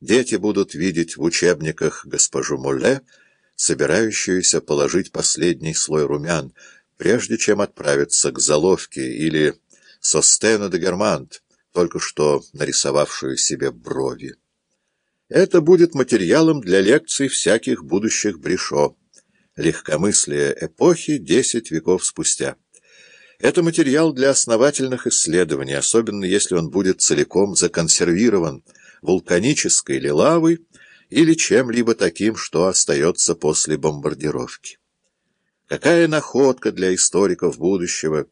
Дети будут видеть в учебниках госпожу Молле, собирающуюся положить последний слой румян, прежде чем отправиться к заловке, или Состена де Германт, только что нарисовавшую себе брови. Это будет материалом для лекций всяких будущих Брешо. Легкомыслие эпохи десять веков спустя. Это материал для основательных исследований, особенно если он будет целиком законсервирован вулканической ли лавой или чем-либо таким, что остается после бомбардировки. Какая находка для историков будущего,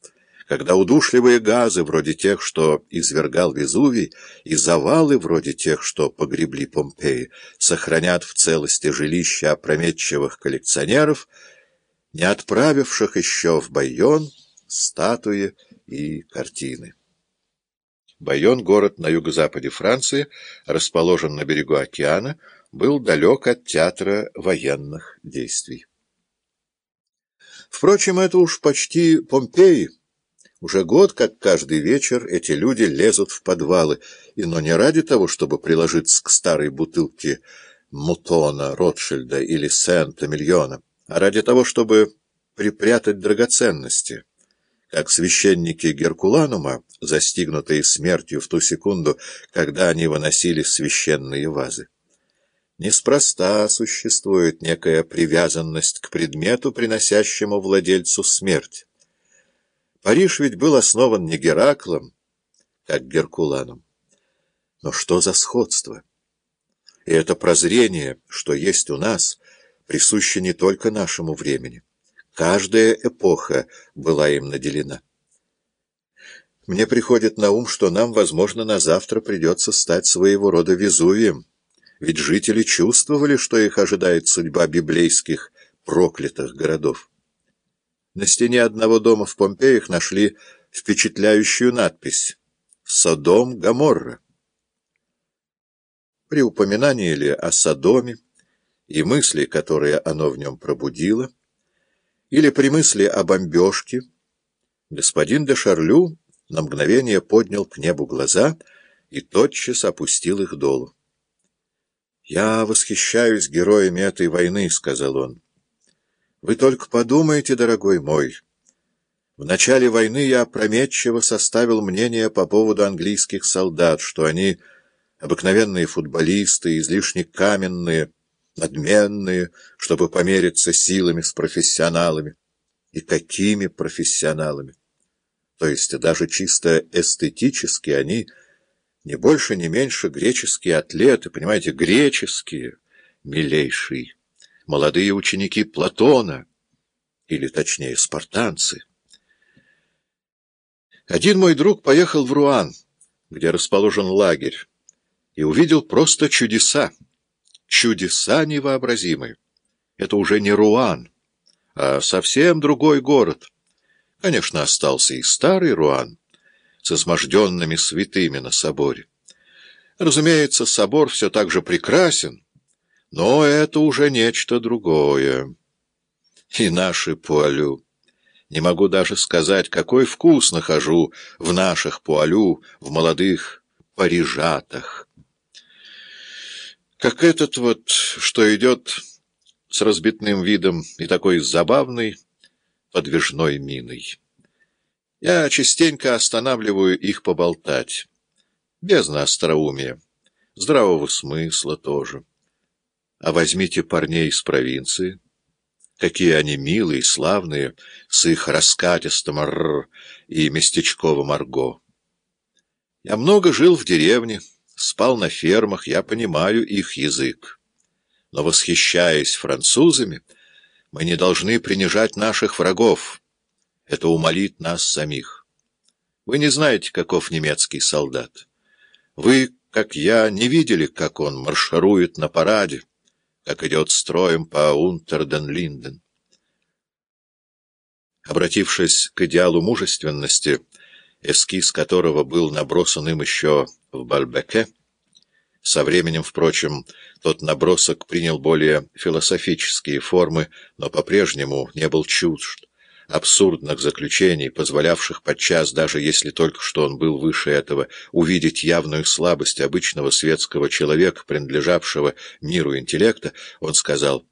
когда удушливые газы, вроде тех, что извергал Везувий, и завалы, вроде тех, что погребли Помпеи, сохранят в целости жилища опрометчивых коллекционеров, не отправивших еще в Байон статуи и картины. Байон, город на юго-западе Франции, расположен на берегу океана, был далек от театра военных действий. Впрочем, это уж почти Помпеи. Уже год, как каждый вечер, эти люди лезут в подвалы, и но не ради того, чтобы приложиться к старой бутылке Мутона, Ротшильда или Сент-Эмильона, а ради того, чтобы припрятать драгоценности как священники Геркуланума, застигнутые смертью в ту секунду, когда они выносили священные вазы. Неспроста существует некая привязанность к предмету, приносящему владельцу смерть. Париж ведь был основан не Гераклом, как Геркуланом. Но что за сходство? И это прозрение, что есть у нас, присуще не только нашему времени. Каждая эпоха была им наделена. Мне приходит на ум, что нам, возможно, на завтра придется стать своего рода Везувием, ведь жители чувствовали, что их ожидает судьба библейских проклятых городов. На стене одного дома в Помпеях нашли впечатляющую надпись «Содом Гоморра». При упоминании ли о Содоме и мысли, которые оно в нем пробудило, или при мысли о бомбежке, господин де Шарлю на мгновение поднял к небу глаза и тотчас опустил их долу. «Я восхищаюсь героями этой войны», — сказал он. «Вы только подумайте, дорогой мой. В начале войны я опрометчиво составил мнение по поводу английских солдат, что они обыкновенные футболисты, излишне каменные, надменные, чтобы помериться силами с профессионалами. И какими профессионалами? То есть даже чисто эстетически они не больше, не меньше греческие атлеты, понимаете, греческие, милейшие, молодые ученики Платона, или точнее спартанцы. Один мой друг поехал в Руан, где расположен лагерь, и увидел просто чудеса чудеса невообразимые. Это уже не Руан, а совсем другой город. Конечно, остался и старый Руан с изможденными святыми на соборе. Разумеется, собор все так же прекрасен, но это уже нечто другое. И наши пуалю. Не могу даже сказать, какой вкус нахожу в наших пуалю, в молодых парижатах как этот вот, что идет с разбитным видом и такой забавной подвижной миной. Я частенько останавливаю их поболтать, без остроумия, здравого смысла тоже. А возьмите парней из провинции, какие они милые, славные, с их раскатистым «р» и местечковым «арго». Я много жил в деревне, спал на фермах, я понимаю их язык. Но, восхищаясь французами, мы не должны принижать наших врагов. Это умолит нас самих. Вы не знаете, каков немецкий солдат. Вы, как я, не видели, как он марширует на параде, как идет строем по Унтерден-Линден. Обратившись к идеалу мужественности, эскиз которого был набросан им еще в Бальбеке. Со временем, впрочем, тот набросок принял более философические формы, но по-прежнему не был чужд. абсурдных заключений, позволявших подчас, даже если только что он был выше этого, увидеть явную слабость обычного светского человека, принадлежавшего миру интеллекта, он сказал